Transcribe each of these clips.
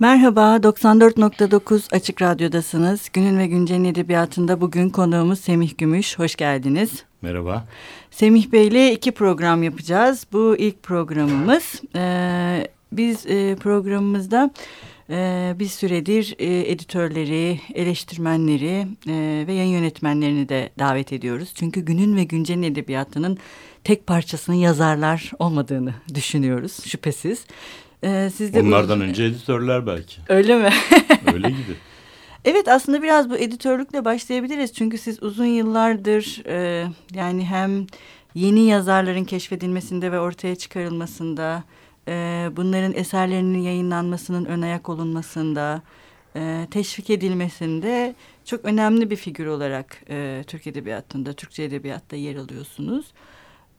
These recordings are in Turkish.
Merhaba, 94.9 Açık Radyo'dasınız. Günün ve Güncel'in edebiyatında bugün konuğumuz Semih Gümüş. Hoş geldiniz. Merhaba. Semih Bey ile iki program yapacağız. Bu ilk programımız. Ee, biz e, programımızda e, bir süredir e, editörleri, eleştirmenleri e, ve yayın yönetmenlerini de davet ediyoruz. Çünkü günün ve güncelin edebiyatının tek parçasının yazarlar olmadığını düşünüyoruz şüphesiz. Ee, siz de Onlardan bu... önce editörler belki. Öyle mi? Öyle gibi. Evet aslında biraz bu editörlükle başlayabiliriz. Çünkü siz uzun yıllardır e, yani hem yeni yazarların keşfedilmesinde ve ortaya çıkarılmasında, e, bunların eserlerinin yayınlanmasının ön ayak olunmasında, e, teşvik edilmesinde çok önemli bir figür olarak e, Türk Edebiyatı'nda, Türkçe Edebiyat'ta yer alıyorsunuz.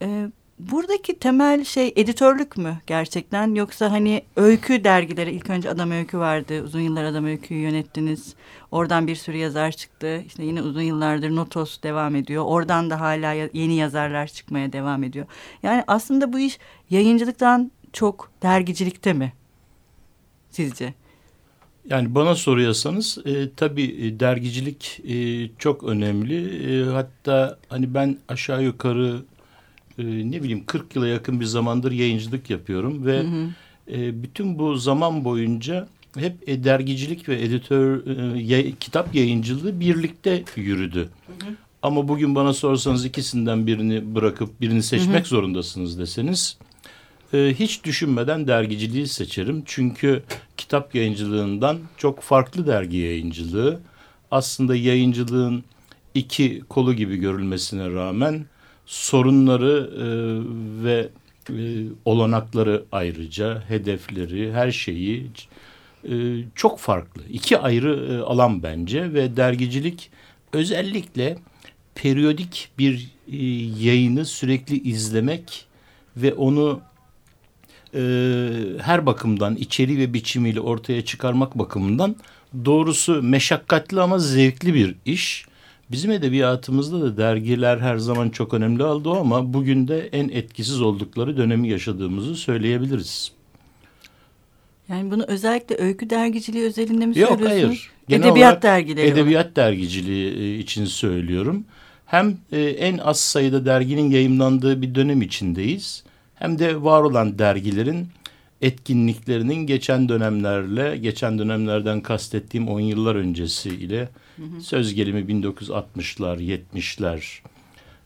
E, buradaki temel şey editörlük mü gerçekten? Yoksa hani öykü dergileri ilk önce Adam Öykü vardı uzun yıllar Adam Öykü'yü yönettiniz. Oradan bir sürü yazar çıktı. İşte yine uzun yıllardır Notos devam ediyor. Oradan da hala yeni yazarlar çıkmaya devam ediyor. Yani aslında bu iş yayıncılıktan çok dergicilikte mi sizce? Yani bana soruyorsanız e, tabii e, dergicilik e, çok önemli. E, hatta hani ben aşağı yukarı e, ne bileyim 40 yıla yakın bir zamandır yayıncılık yapıyorum ve hı hı. E, bütün bu zaman boyunca hep e, dergicilik ve editör e, yay, kitap yayıncılığı birlikte yürüdü. Hı hı. Ama bugün bana sorsanız ikisinden birini bırakıp birini seçmek hı hı. zorundasınız deseniz e, hiç düşünmeden dergiciliği seçerim. Çünkü kitap yayıncılığından çok farklı dergi yayıncılığı aslında yayıncılığın iki kolu gibi görülmesine rağmen sorunları e, ve e, olanakları ayrıca hedefleri her şeyi e, çok farklı. İki ayrı e, alan bence ve dergicilik özellikle periyodik bir e, yayını sürekli izlemek ve onu e, her bakımdan içeri ve biçimiyle ortaya çıkarmak bakımından doğrusu meşakkatli ama zevkli bir iş. Bizim edebiyatımızda da dergiler her zaman çok önemli oldu ama bugün de en etkisiz oldukları dönemi yaşadığımızı söyleyebiliriz. Yani bunu özellikle öykü dergiciliği özelinde mi Yok, söylüyorsunuz? hayır. Genel edebiyat dergileri Edebiyat var. dergiciliği e, için söylüyorum. Hem e, en az sayıda derginin yayımlandığı bir dönem içindeyiz. Hem de var olan dergilerin etkinliklerinin geçen dönemlerle, geçen dönemlerden kastettiğim on yıllar öncesiyle Söz gelimi 1960'lar, 70'ler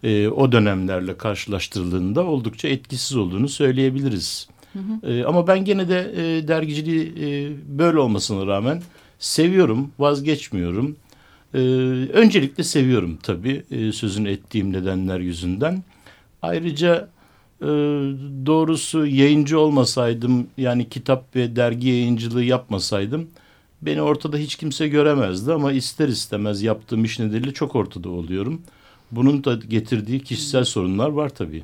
e, o dönemlerle karşılaştırıldığında oldukça etkisiz olduğunu söyleyebiliriz. Hı hı. E, ama ben gene de e, dergiciliği e, böyle olmasına rağmen seviyorum, vazgeçmiyorum. E, öncelikle seviyorum tabii e, sözünü ettiğim nedenler yüzünden. Ayrıca e, doğrusu yayıncı olmasaydım yani kitap ve dergi yayıncılığı yapmasaydım beni ortada hiç kimse göremezdi ama ister istemez yaptığım iş nedeniyle çok ortada oluyorum. Bunun da getirdiği kişisel sorunlar var tabii.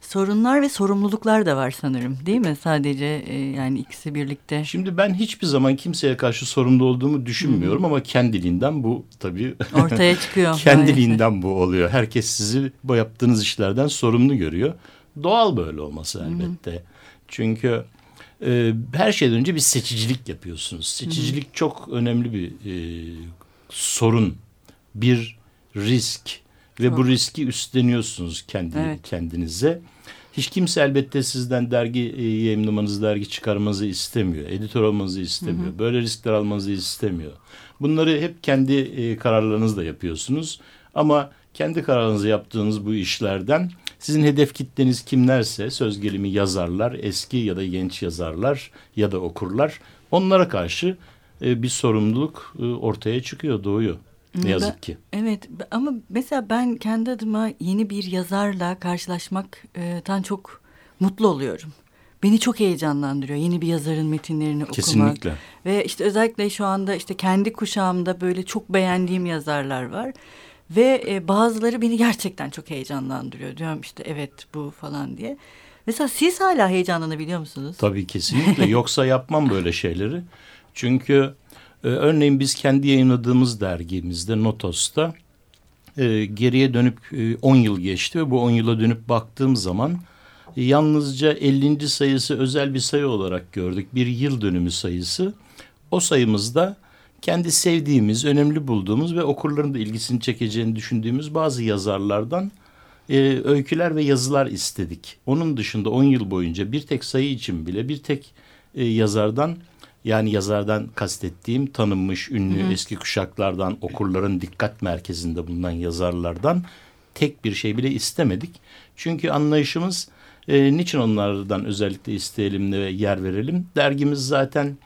Sorunlar ve sorumluluklar da var sanırım değil mi? Sadece e, yani ikisi birlikte. Şimdi ben hiçbir zaman kimseye karşı sorumlu olduğumu düşünmüyorum Hı ama kendiliğinden bu tabii. Ortaya çıkıyor. kendiliğinden bu oluyor. Herkes sizi bu yaptığınız işlerden sorumlu görüyor. Doğal böyle olması elbette. -hı. Çünkü e, her şeyden önce bir seçicilik yapıyorsunuz. Seçicilik çok önemli bir e, sorun, bir risk ve çok. bu riski üstleniyorsunuz kendi evet. kendinize. Hiç kimse elbette sizden dergi e, yayınlamanızı, dergi çıkarmanızı istemiyor. Editör olmanızı istemiyor. Hı hı. Böyle riskler almanızı istemiyor. Bunları hep kendi e, kararlarınızla yapıyorsunuz. Ama kendi kararınızı yaptığınız bu işlerden sizin hedef kitleniz kimlerse söz gelimi yazarlar, eski ya da genç yazarlar ya da okurlar onlara karşı e, bir sorumluluk e, ortaya çıkıyor, doğuyor. Ne yazık ki. Evet ama mesela ben kendi adıma yeni bir yazarla karşılaşmaktan çok mutlu oluyorum. Beni çok heyecanlandırıyor yeni bir yazarın metinlerini okumak. Kesinlikle. Ve işte özellikle şu anda işte kendi kuşağımda böyle çok beğendiğim yazarlar var. Ve e, bazıları beni gerçekten çok heyecanlandırıyor. Diyorum işte evet bu falan diye. Mesela siz hala heyecanlanabiliyor musunuz? Tabii kesinlikle. Yoksa yapmam böyle şeyleri. Çünkü e, örneğin biz kendi yayınladığımız dergimizde Notos'ta e, geriye dönüp 10 e, yıl geçti ve bu 10 yıla dönüp baktığım zaman e, yalnızca 50. sayısı özel bir sayı olarak gördük. Bir yıl dönümü sayısı. o sayımızda kendi sevdiğimiz, önemli bulduğumuz ve okurların da ilgisini çekeceğini düşündüğümüz bazı yazarlardan e, öyküler ve yazılar istedik. Onun dışında 10 yıl boyunca bir tek sayı için bile bir tek e, yazardan yani yazardan kastettiğim tanınmış, ünlü, hı hı. eski kuşaklardan, okurların dikkat merkezinde bulunan yazarlardan tek bir şey bile istemedik. Çünkü anlayışımız e, niçin onlardan özellikle isteyelim ve yer verelim? Dergimiz zaten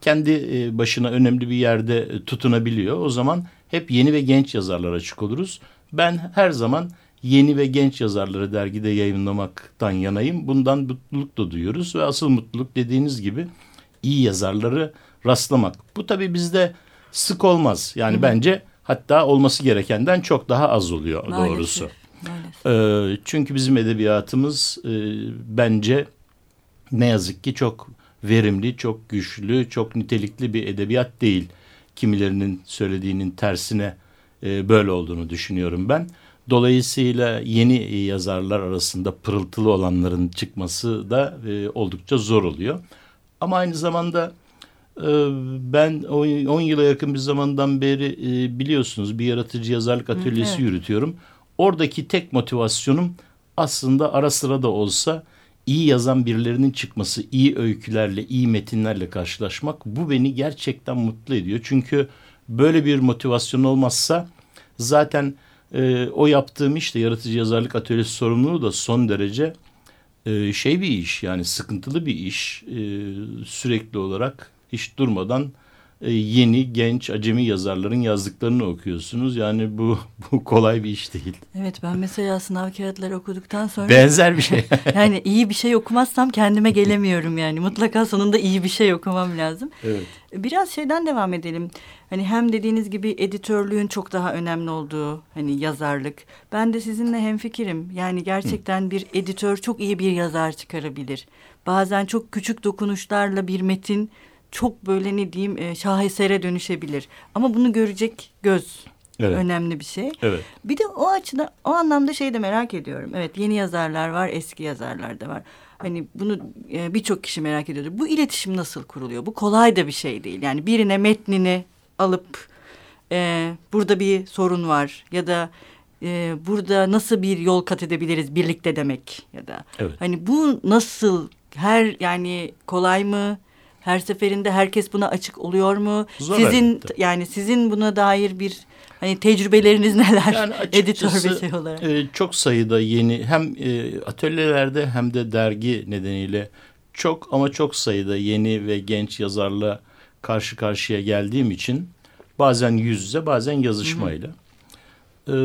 kendi e, başına önemli bir yerde tutunabiliyor. O zaman hep yeni ve genç yazarlar açık oluruz. Ben her zaman yeni ve genç yazarları dergide yayınlamaktan yanayım. Bundan mutluluk da duyuyoruz ve asıl mutluluk dediğiniz gibi iyi yazarları rastlamak. Bu tabii bizde sık olmaz. Yani Hı. bence hatta olması gerekenden çok daha az oluyor Maalesef. doğrusu. Maalesef. Ee, çünkü bizim edebiyatımız e, bence ne yazık ki çok verimli, çok güçlü, çok nitelikli bir edebiyat değil. Kimilerinin söylediğinin tersine e, böyle olduğunu düşünüyorum ben. Dolayısıyla yeni yazarlar arasında pırıltılı olanların çıkması da e, oldukça zor oluyor. Ama aynı zamanda e, ben 10 yıla yakın bir zamandan beri e, biliyorsunuz bir yaratıcı yazarlık atölyesi evet. yürütüyorum. Oradaki tek motivasyonum aslında ara sıra da olsa iyi yazan birilerinin çıkması, iyi öykülerle, iyi metinlerle karşılaşmak bu beni gerçekten mutlu ediyor. Çünkü böyle bir motivasyon olmazsa zaten e, o yaptığım işte yaratıcı yazarlık atölyesi sorumluluğu da son derece e, şey bir iş yani sıkıntılı bir iş e, sürekli olarak hiç durmadan yeni genç acemi yazarların yazdıklarını okuyorsunuz. Yani bu bu kolay bir iş değil. Evet ben mesela sınav kağıtları okuduktan sonra benzer bir şey. yani iyi bir şey okumazsam kendime gelemiyorum yani. Mutlaka sonunda iyi bir şey okumam lazım. Evet. Biraz şeyden devam edelim. Hani hem dediğiniz gibi editörlüğün çok daha önemli olduğu hani yazarlık. Ben de sizinle hemfikirim. Yani gerçekten bir editör çok iyi bir yazar çıkarabilir. Bazen çok küçük dokunuşlarla bir metin çok böyle ne diyeyim e, şahesere dönüşebilir. Ama bunu görecek göz evet. önemli bir şey. Evet. Bir de o açıdan o anlamda şey de merak ediyorum. Evet yeni yazarlar var, eski yazarlar da var. Hani bunu e, birçok kişi merak ediyordur. Bu iletişim nasıl kuruluyor? Bu kolay da bir şey değil. Yani birine metnini alıp e, burada bir sorun var ya da e, burada nasıl bir yol kat edebiliriz birlikte demek ya da evet. hani bu nasıl her yani kolay mı? Her seferinde herkes buna açık oluyor mu? Zor sizin elbette. yani sizin buna dair bir hani tecrübeleriniz neler? Yani Editör bir şey olarak. E, çok sayıda yeni hem e, atölyelerde hem de dergi nedeniyle çok ama çok sayıda yeni ve genç yazarla karşı karşıya geldiğim için bazen yüz yüze bazen yazışmayla. Hı hı. E,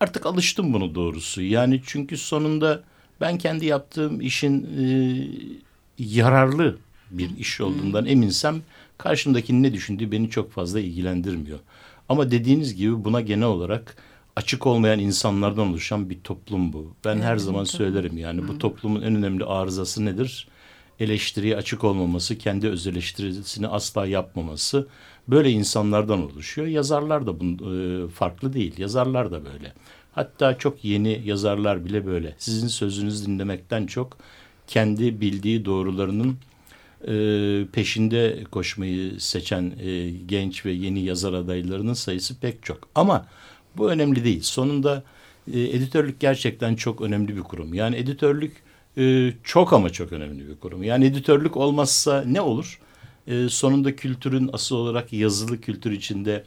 artık alıştım bunu doğrusu. Yani çünkü sonunda ben kendi yaptığım işin e, yararlı bir iş olduğundan eminsem karşımdakinin ne düşündüğü beni çok fazla ilgilendirmiyor. Ama dediğiniz gibi buna genel olarak açık olmayan insanlardan oluşan bir toplum bu. Ben evet, her zaman tabii. söylerim yani bu toplumun en önemli arızası nedir? Eleştiriye açık olmaması, kendi öz eleştirisini asla yapmaması. Böyle insanlardan oluşuyor. Yazarlar da bunun e, farklı değil. Yazarlar da böyle. Hatta çok yeni yazarlar bile böyle. Sizin sözünüzü dinlemekten çok kendi bildiği doğrularının e, peşinde koşmayı seçen e, genç ve yeni yazar adaylarının sayısı pek çok. Ama bu önemli değil. Sonunda e, editörlük gerçekten çok önemli bir kurum. Yani editörlük e, çok ama çok önemli bir kurum. Yani editörlük olmazsa ne olur? E, sonunda kültürün asıl olarak yazılı kültür içinde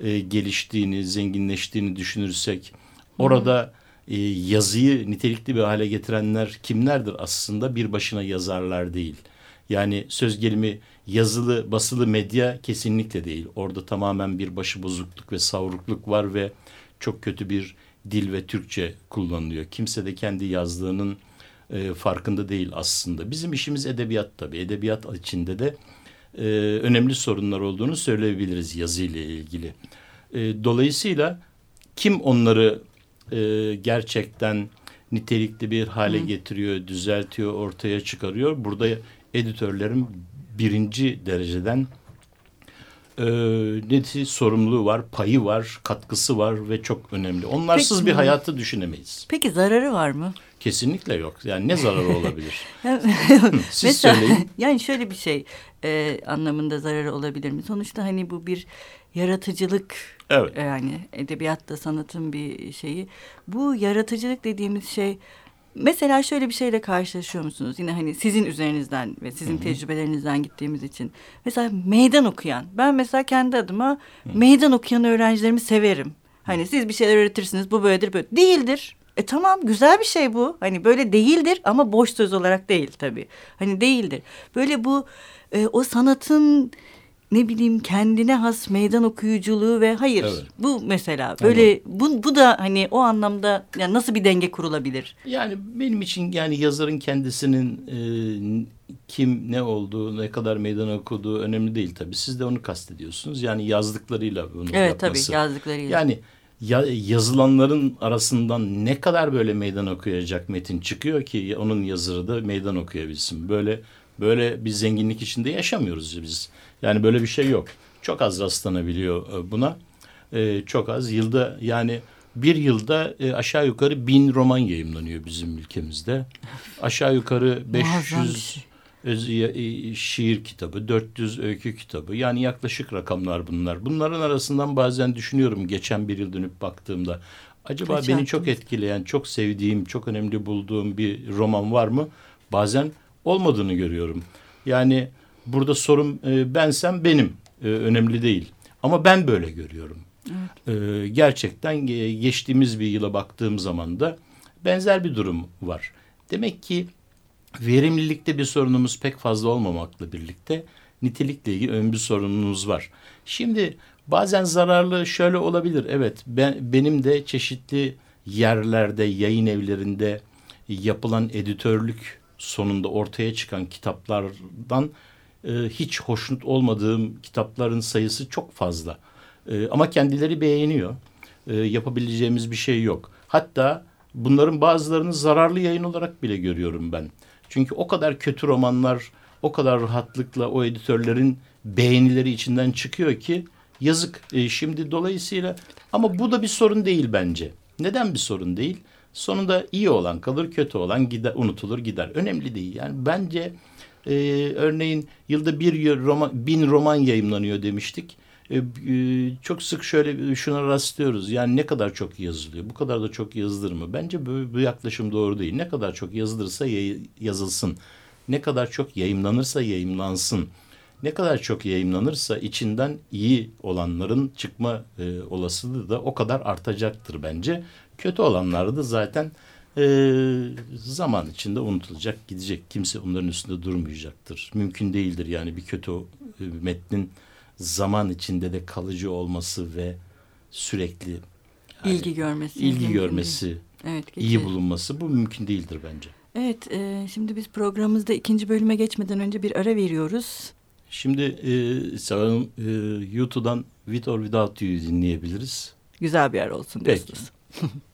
e, geliştiğini, zenginleştiğini düşünürsek orada e, yazıyı nitelikli bir hale getirenler kimlerdir aslında? Bir başına yazarlar değil yani söz gelimi yazılı basılı medya kesinlikle değil. Orada tamamen bir başıbozukluk ve savrukluk var ve çok kötü bir dil ve Türkçe kullanılıyor. Kimse de kendi yazdığının e, farkında değil aslında. Bizim işimiz edebiyat tabii. Edebiyat içinde de e, önemli sorunlar olduğunu söyleyebiliriz yazıyla ilgili. E, dolayısıyla kim onları e, gerçekten nitelikli bir hale Hı. getiriyor, düzeltiyor, ortaya çıkarıyor. Burada editörlerin birinci dereceden e, neti sorumluluğu var, payı var, katkısı var ve çok önemli. Onlarsız Peki, bir hayatı düşünemeyiz. Peki zararı var mı? Kesinlikle yok. Yani ne zararı olabilir? Siz Mesela, söyleyin. Yani şöyle bir şey e, anlamında zararı olabilir mi? Sonuçta hani bu bir yaratıcılık Evet. yani edebiyatta sanatın bir şeyi. Bu yaratıcılık dediğimiz şey mesela şöyle bir şeyle karşılaşıyor musunuz? Yine hani sizin üzerinizden ve sizin tecrübelerinizden gittiğimiz için. Mesela meydan okuyan. Ben mesela kendi adıma meydan okuyan öğrencilerimi severim. Hani siz bir şeyler öğretirsiniz bu böyledir böyle. Değildir. E tamam güzel bir şey bu. Hani böyle değildir ama boş söz olarak değil tabii. Hani değildir. Böyle bu e, o sanatın ne bileyim kendine has meydan okuyuculuğu ve hayır Evet. bu mesela böyle bu, bu da hani o anlamda yani nasıl bir denge kurulabilir? Yani benim için yani yazarın kendisinin e, kim ne olduğu, ne kadar meydan okuduğu önemli değil tabii. Siz de onu kastediyorsunuz. Yani yazdıklarıyla bunu Evet yapması. tabii yazdıklarıyla. Yani ya, yazılanların arasından ne kadar böyle meydan okuyacak metin çıkıyor ki onun yazarı da meydan okuyabilsin. Böyle böyle bir zenginlik içinde yaşamıyoruz biz. Yani böyle bir şey yok. Çok az rastlanabiliyor e, buna. E, çok az. Yılda yani bir yılda e, aşağı yukarı bin roman yayımlanıyor bizim ülkemizde. Aşağı yukarı Muazzam bir 500 şey. öz- ya- e, şiir kitabı, 400 öykü kitabı. Yani yaklaşık rakamlar bunlar. Bunların arasından bazen düşünüyorum geçen bir yıl dönüp baktığımda. Acaba Kaç beni çok etkileyen, çok sevdiğim, çok önemli bulduğum bir roman var mı? Bazen olmadığını görüyorum. Yani burada sorun e, bensem benim. E, önemli değil. Ama ben böyle görüyorum. E, gerçekten ge- geçtiğimiz bir yıla baktığım zaman da benzer bir durum var. Demek ki verimlilikte bir sorunumuz pek fazla olmamakla birlikte nitelikle ilgili ön bir sorunumuz var. Şimdi bazen zararlı şöyle olabilir. Evet ben benim de çeşitli yerlerde, yayın evlerinde yapılan editörlük sonunda ortaya çıkan kitaplardan e, hiç hoşnut olmadığım kitapların sayısı çok fazla. E, ama kendileri beğeniyor. E, yapabileceğimiz bir şey yok. Hatta bunların bazılarını zararlı yayın olarak bile görüyorum ben. Çünkü o kadar kötü romanlar o kadar rahatlıkla o editörlerin beğenileri içinden çıkıyor ki yazık. E, şimdi dolayısıyla ama bu da bir sorun değil bence. Neden bir sorun değil? Sonunda iyi olan kalır, kötü olan gider, unutulur gider. Önemli değil. Yani bence e, örneğin yılda bir roman, bin roman yayımlanıyor demiştik. E, e, çok sık şöyle şuna rastlıyoruz. Yani ne kadar çok yazılıyor? Bu kadar da çok yazılır mı? Bence bu, bu yaklaşım doğru değil. Ne kadar çok yazılırsa yay- yazılsın. Ne kadar çok yayımlanırsa yayımlansın. Ne kadar çok yayımlanırsa içinden iyi olanların çıkma e, olasılığı da o kadar artacaktır bence. Kötü olanlar da zaten e, zaman içinde unutulacak, gidecek. Kimse onların üstünde durmayacaktır. Mümkün değildir yani bir kötü e, metnin zaman içinde de kalıcı olması ve sürekli yani ilgi görmesi. ilgi görmesi. Evet, iyi bulunması bu mümkün değildir bence. Evet, e, şimdi biz programımızda ikinci bölüme geçmeden önce bir ara veriyoruz. Şimdi e, sanırım e, YouTube'dan With or Without You'yu dinleyebiliriz. Güzel bir ara olsun Peki. diyorsunuz. See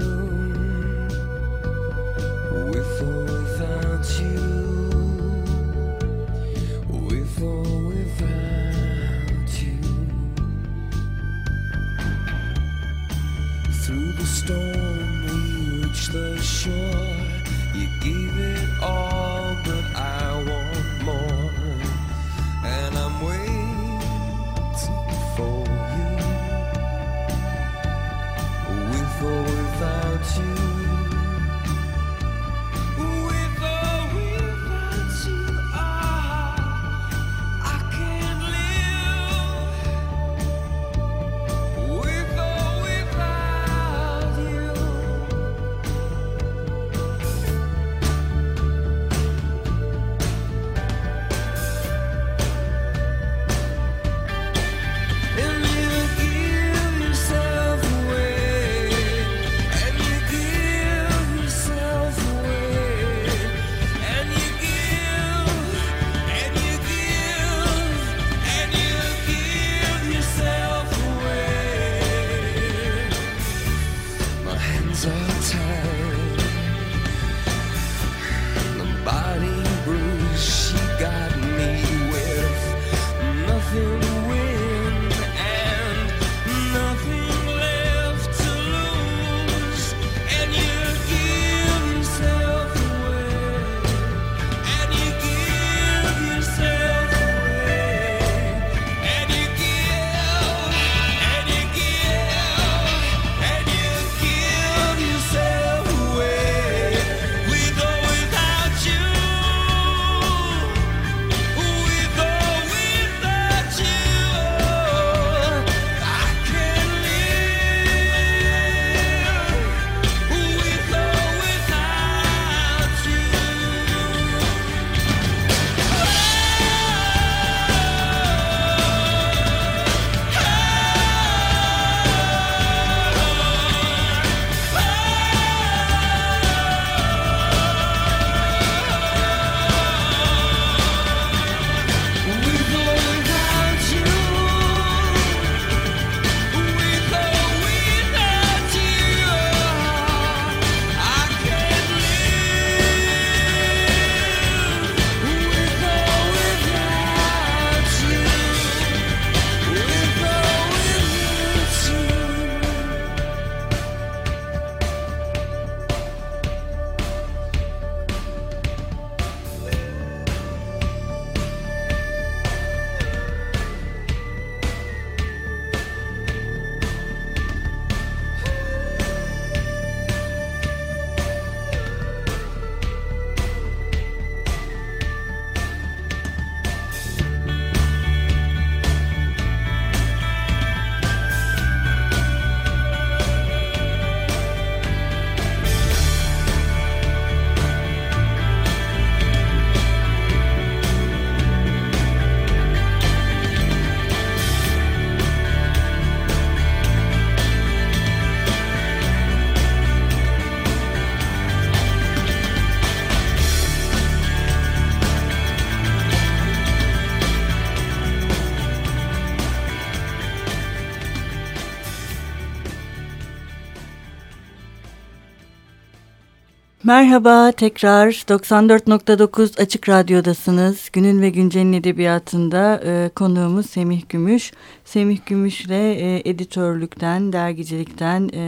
Merhaba tekrar 94.9 Açık Radyo'dasınız. Günün ve Güncel'in edebiyatında e, konuğumuz Semih Gümüş. Semih Gümüş'le e, editörlükten, dergicilikten e,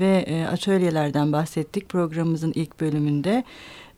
ve e, atölyelerden bahsettik programımızın ilk bölümünde.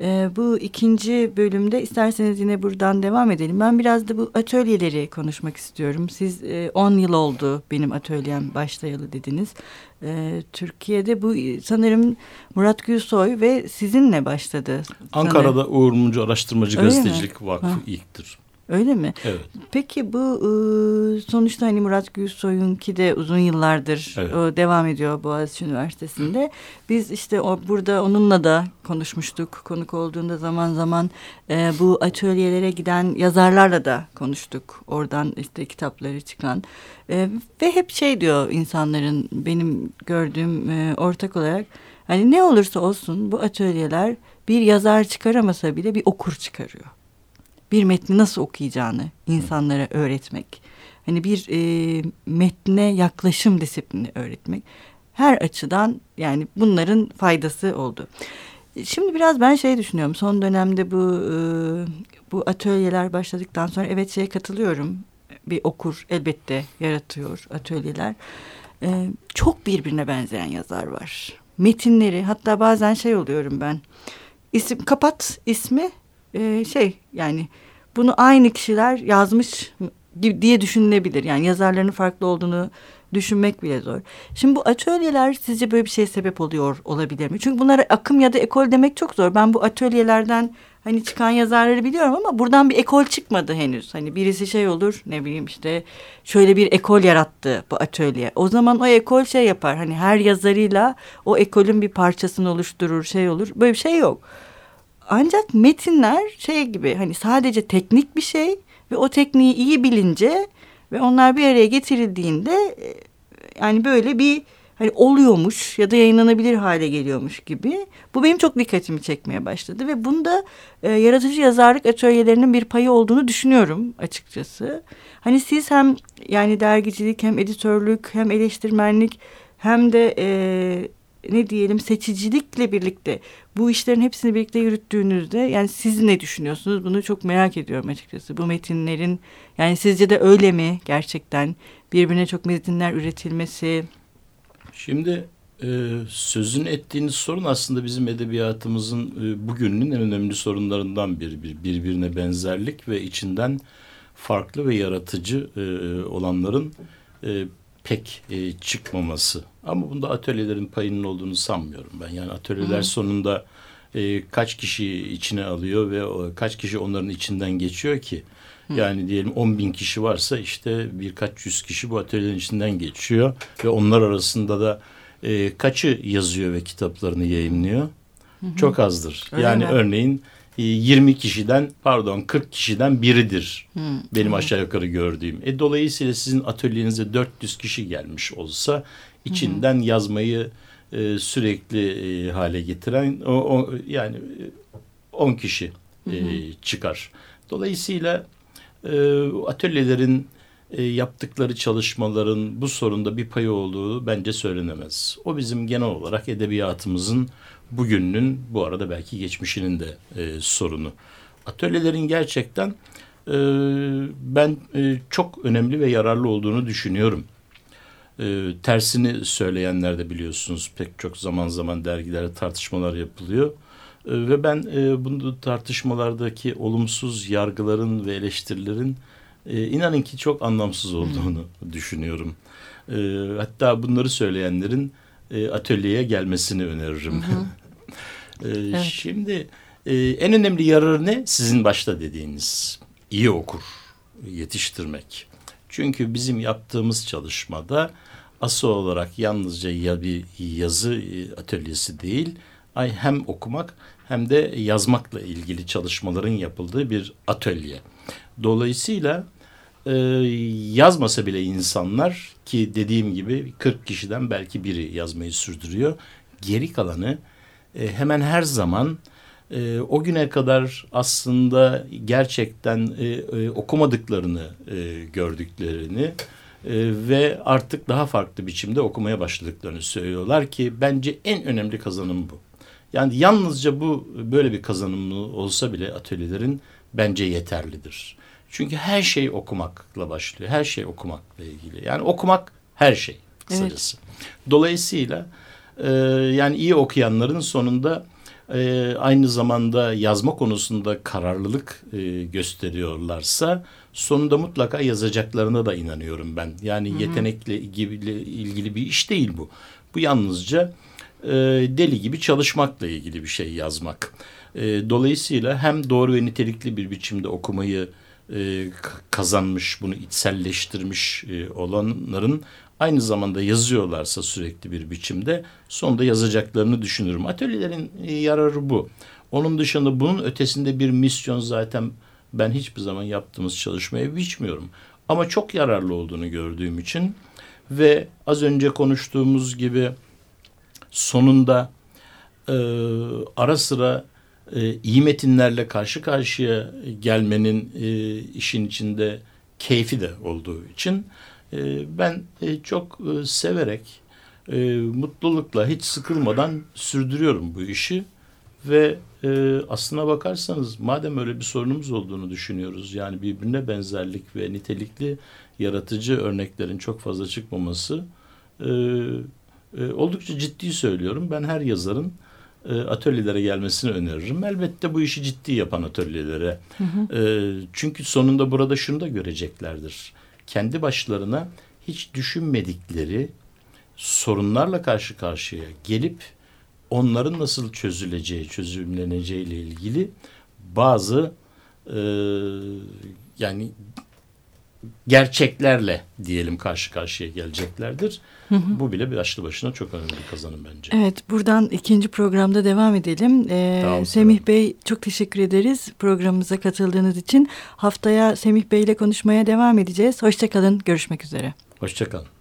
E, bu ikinci bölümde isterseniz yine buradan devam edelim. Ben biraz da bu atölyeleri konuşmak istiyorum. Siz 10 e, yıl oldu benim atölyem başlayalı dediniz. E, Türkiye'de bu sanırım Murat Gülsoy ve sizinle başladı. Ankara'da sanırım. Uğur Mumcu Araştırmacı Öyle Gazetecilik mi? Vakfı ha. ilktir. Öyle mi? Evet. Peki bu ıı, sonuçta hani Murat Gülsoy'unki de uzun yıllardır evet. devam ediyor Boğaziçi Üniversitesi'nde. Biz işte o, burada onunla da konuşmuştuk. Konuk olduğunda zaman zaman e, bu atölyelere giden yazarlarla da konuştuk. Oradan işte kitapları çıkan. E, ve hep şey diyor insanların benim gördüğüm e, ortak olarak hani ne olursa olsun bu atölyeler bir yazar çıkaramasa bile bir okur çıkarıyor bir metni nasıl okuyacağını insanlara öğretmek. Hani bir e, metne yaklaşım disiplini öğretmek. Her açıdan yani bunların faydası oldu. Şimdi biraz ben şey düşünüyorum. Son dönemde bu e, bu atölyeler başladıktan sonra evet şeye katılıyorum. Bir okur elbette yaratıyor atölyeler. E, çok birbirine benzeyen yazar var. Metinleri hatta bazen şey oluyorum ben. İsim kapat ismi e, şey yani bunu aynı kişiler yazmış diye düşünülebilir. Yani yazarların farklı olduğunu düşünmek bile zor. Şimdi bu atölyeler sizce böyle bir şey sebep oluyor olabilir mi? Çünkü bunlara akım ya da ekol demek çok zor. Ben bu atölyelerden hani çıkan yazarları biliyorum ama buradan bir ekol çıkmadı henüz. Hani birisi şey olur ne bileyim işte şöyle bir ekol yarattı bu atölye. O zaman o ekol şey yapar. Hani her yazarıyla o ekolün bir parçasını oluşturur şey olur. Böyle bir şey yok. Ancak metinler şey gibi hani sadece teknik bir şey ve o tekniği iyi bilince ve onlar bir araya getirildiğinde e, yani böyle bir hani oluyormuş ya da yayınlanabilir hale geliyormuş gibi. Bu benim çok dikkatimi çekmeye başladı ve bunda e, yaratıcı yazarlık atölyelerinin bir payı olduğunu düşünüyorum açıkçası. Hani siz hem yani dergicilik hem editörlük hem eleştirmenlik hem de e, ne diyelim seçicilikle birlikte bu işlerin hepsini birlikte yürüttüğünüzde yani siz ne düşünüyorsunuz? Bunu çok merak ediyorum açıkçası. Bu metinlerin yani sizce de öyle mi gerçekten birbirine çok metinler üretilmesi? Şimdi e, sözün ettiğiniz sorun aslında bizim edebiyatımızın e, bugünün en önemli sorunlarından biri. Bir, birbirine benzerlik ve içinden farklı ve yaratıcı e, olanların e, pek e, çıkmaması. Ama bunda atölyelerin payının olduğunu sanmıyorum ben. Yani atölyeler Hı. sonunda e, kaç kişi içine alıyor ve o, kaç kişi onların içinden geçiyor ki? Hı. Yani diyelim 10 bin kişi varsa işte birkaç yüz kişi bu atölyelerin içinden geçiyor. Ve onlar arasında da e, kaçı yazıyor ve kitaplarını yayınlıyor? Hı hı. Çok azdır. Öyle yani mi? örneğin 20 e, kişiden pardon 40 kişiden biridir hmm. benim aşağı yukarı gördüğüm. E, dolayısıyla sizin atölyenize 400 kişi gelmiş olsa içinden hmm. yazmayı e, sürekli e, hale getiren o, o yani 10 e, kişi e, çıkar. Dolayısıyla e, atölyelerin e, yaptıkları çalışmaların bu sorunda bir payı olduğu bence söylenemez. O bizim genel olarak edebiyatımızın bugününün bu arada belki geçmişinin de e, sorunu. Atölyelerin gerçekten e, ben e, çok önemli ve yararlı olduğunu düşünüyorum. E, tersini söyleyenler de biliyorsunuz pek çok zaman zaman dergilerde tartışmalar yapılıyor. E, ve ben e, bunu tartışmalardaki olumsuz yargıların ve eleştirilerin e, inanın ki çok anlamsız olduğunu hmm. düşünüyorum. E, hatta bunları söyleyenlerin e, atölyeye gelmesini öneririm. e, evet. Şimdi e, en önemli yararı ne? Sizin başta dediğiniz iyi okur yetiştirmek. Çünkü bizim yaptığımız çalışmada asıl olarak yalnızca ya bir yazı e, atölyesi değil, ay hem okumak hem de yazmakla ilgili çalışmaların yapıldığı bir atölye. Dolayısıyla e, yazmasa bile insanlar ki dediğim gibi 40 kişiden belki biri yazmayı sürdürüyor. Geri kalanı e, hemen her zaman e, o güne kadar aslında gerçekten e, e, okumadıklarını e, gördüklerini e, ve artık daha farklı biçimde okumaya başladıklarını söylüyorlar ki bence en önemli kazanım bu. Yani yalnızca bu böyle bir kazanımlı olsa bile atölyelerin bence yeterlidir. Çünkü her şey okumakla başlıyor. Her şey okumakla ilgili. Yani okumak her şey kısacası. Evet. Dolayısıyla e, yani iyi okuyanların sonunda e, aynı zamanda yazma konusunda kararlılık e, gösteriyorlarsa sonunda mutlaka yazacaklarına da inanıyorum ben. Yani Hı -hı. yetenekle ilgili, ilgili bir iş değil bu. Bu yalnızca e, deli gibi çalışmakla ilgili bir şey yazmak. E, dolayısıyla hem doğru ve nitelikli bir biçimde okumayı e, kazanmış, bunu içselleştirmiş e, olanların aynı zamanda yazıyorlarsa sürekli bir biçimde sonunda yazacaklarını düşünürüm. Atölyelerin e, yararı bu. Onun dışında bunun ötesinde bir misyon zaten ben hiçbir zaman yaptığımız çalışmaya biçmiyorum. Ama çok yararlı olduğunu gördüğüm için ve az önce konuştuğumuz gibi sonunda e, ara sıra e, iyi metinlerle karşı karşıya gelmenin e, işin içinde keyfi de olduğu için e, ben e, çok severek, mutlulukla, hiç sıkılmadan sürdürüyorum bu işi. Ve aslına bakarsanız madem öyle bir sorunumuz olduğunu düşünüyoruz, yani birbirine benzerlik ve nitelikli yaratıcı örneklerin çok fazla çıkmaması oldukça ciddi söylüyorum. Ben her yazarın e, atölyelere gelmesini öneririm. Elbette bu işi ciddi yapan atölyelere. Hı hı. E, çünkü sonunda burada şunu da göreceklerdir. Kendi başlarına hiç düşünmedikleri sorunlarla karşı karşıya gelip onların nasıl çözüleceği, çözümleneceği ile ilgili bazı e, yani gerçeklerle diyelim karşı karşıya geleceklerdir. Hı hı. Bu bile bir başlı başına çok önemli bir kazanım bence. Evet buradan ikinci programda devam edelim. Ee, tamam, Semih tamam. Bey çok teşekkür ederiz programımıza katıldığınız için. Haftaya Semih Bey ile konuşmaya devam edeceğiz. Hoşçakalın görüşmek üzere. Hoşçakalın.